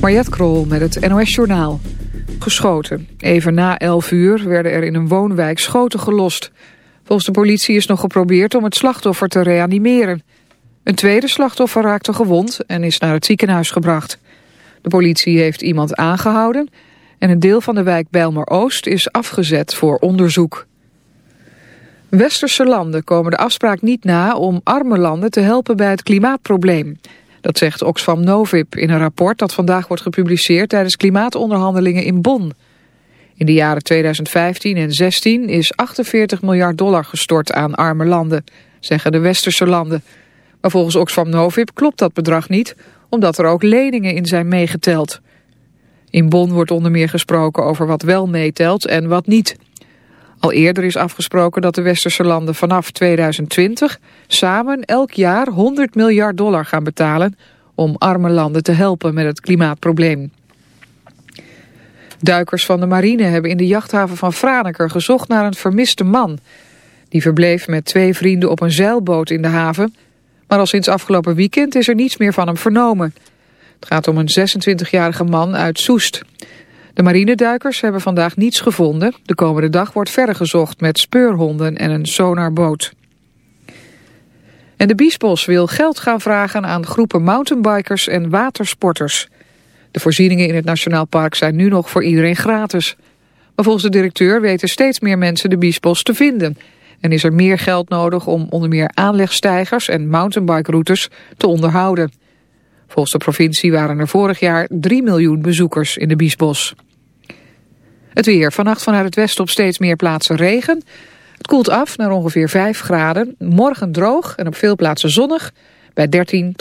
Mariette Krol met het NOS Journaal. Geschoten. Even na 11 uur werden er in een woonwijk schoten gelost. Volgens de politie is nog geprobeerd om het slachtoffer te reanimeren. Een tweede slachtoffer raakte gewond en is naar het ziekenhuis gebracht. De politie heeft iemand aangehouden... en een deel van de wijk Bijlmer-Oost is afgezet voor onderzoek. Westerse landen komen de afspraak niet na om arme landen te helpen bij het klimaatprobleem... Dat zegt Oxfam Novib in een rapport dat vandaag wordt gepubliceerd tijdens klimaatonderhandelingen in Bonn. In de jaren 2015 en 2016 is 48 miljard dollar gestort aan arme landen, zeggen de westerse landen. Maar volgens Oxfam Novib klopt dat bedrag niet, omdat er ook leningen in zijn meegeteld. In Bonn wordt onder meer gesproken over wat wel meetelt en wat niet. Al eerder is afgesproken dat de westerse landen vanaf 2020 samen elk jaar 100 miljard dollar gaan betalen om arme landen te helpen met het klimaatprobleem. Duikers van de marine hebben in de jachthaven van Franeker gezocht naar een vermiste man. Die verbleef met twee vrienden op een zeilboot in de haven, maar al sinds afgelopen weekend is er niets meer van hem vernomen. Het gaat om een 26-jarige man uit Soest. De marineduikers hebben vandaag niets gevonden. De komende dag wordt verder gezocht met speurhonden en een sonarboot. En de Biesbos wil geld gaan vragen aan groepen mountainbikers en watersporters. De voorzieningen in het Nationaal Park zijn nu nog voor iedereen gratis. Maar volgens de directeur weten steeds meer mensen de Biesbos te vinden. En is er meer geld nodig om onder meer aanlegstijgers en mountainbikeroutes te onderhouden. Volgens de provincie waren er vorig jaar 3 miljoen bezoekers in de Biesbos. Het weer. Vannacht vanuit het westen op steeds meer plaatsen regen. Het koelt af naar ongeveer 5 graden. Morgen droog en op veel plaatsen zonnig bij 13.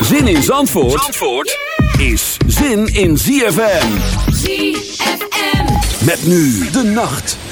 Zin in Zandvoort, Zandvoort is zin in ZFM. ZFM. Met nu de nacht.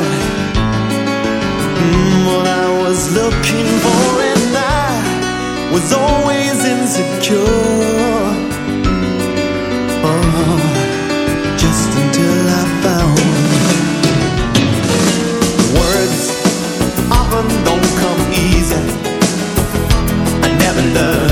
looking for and I was always insecure. Oh, Just until I found Words often don't come easy. I never learned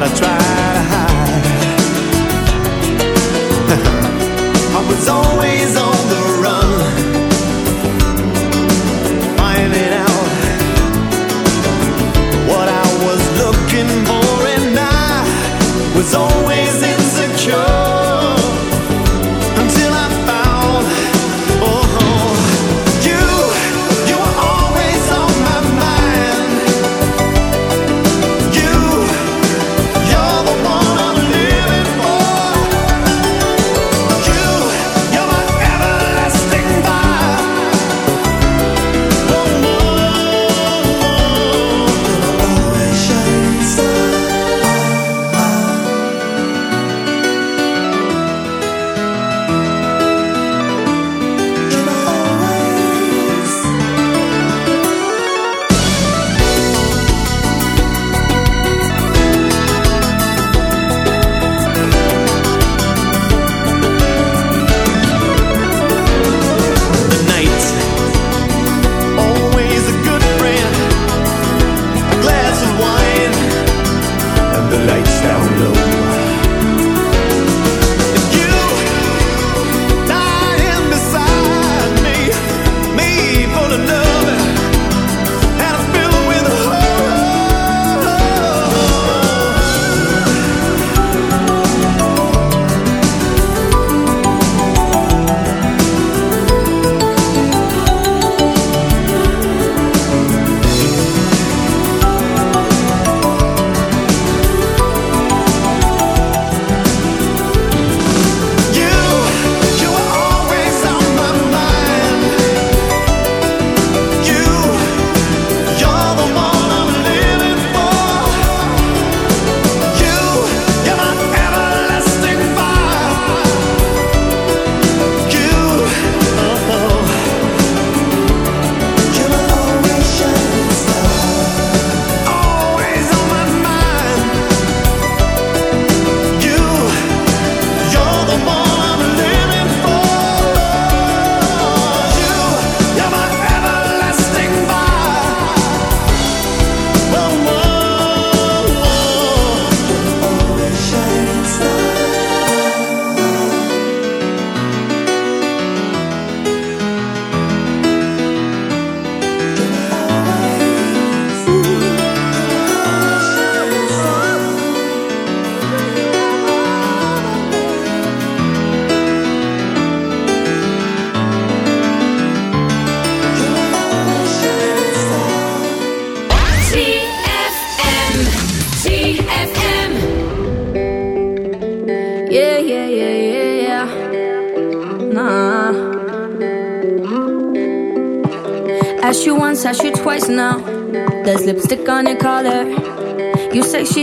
what I try to hide I was always on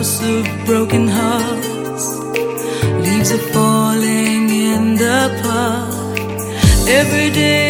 house of broken hearts. Leaves are falling in the park every day.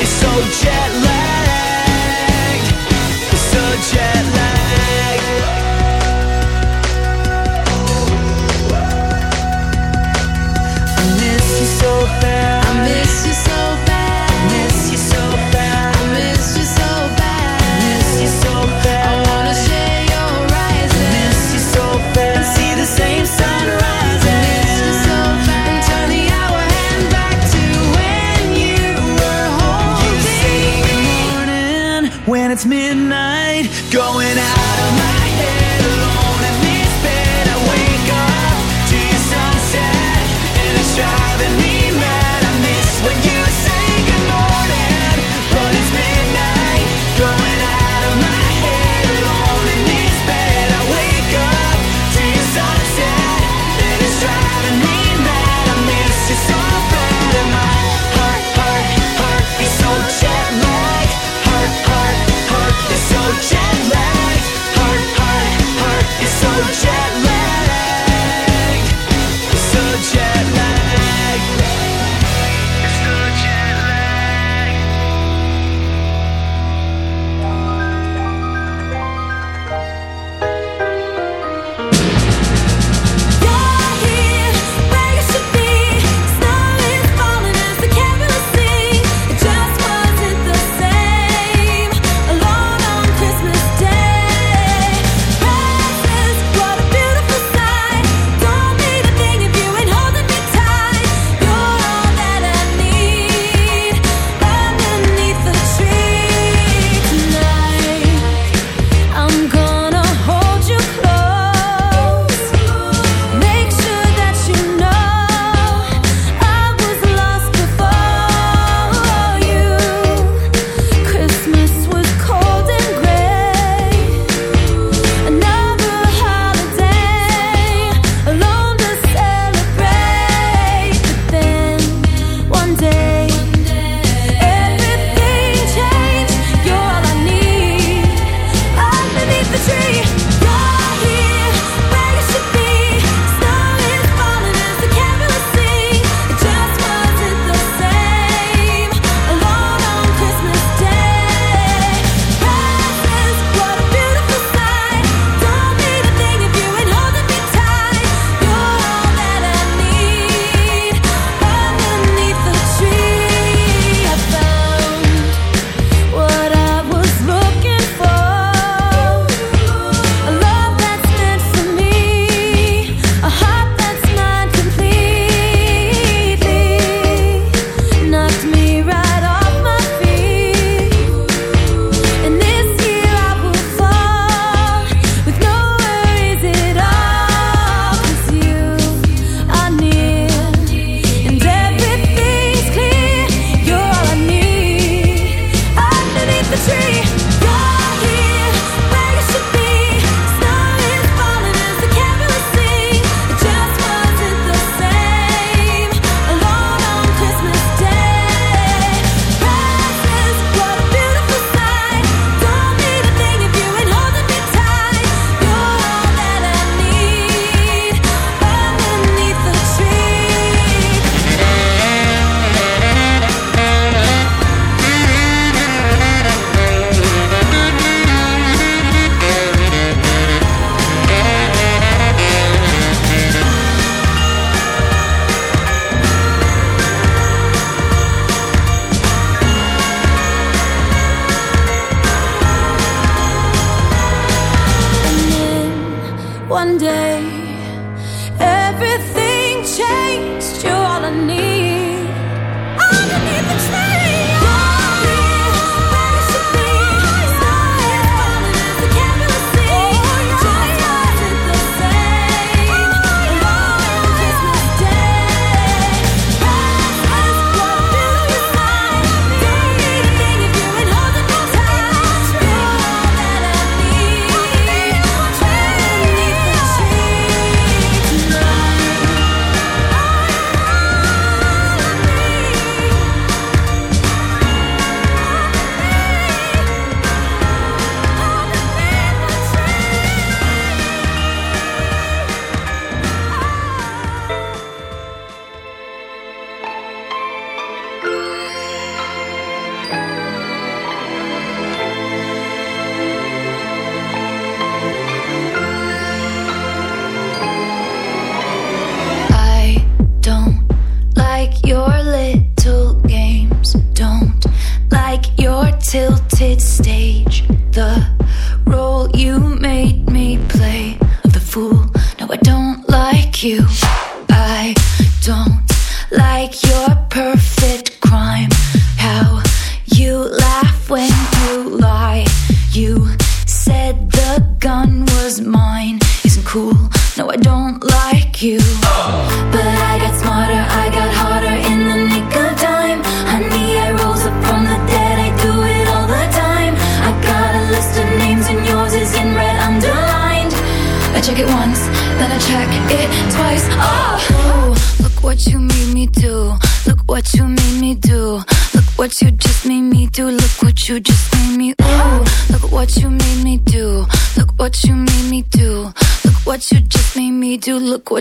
Is so jet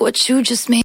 what you just made.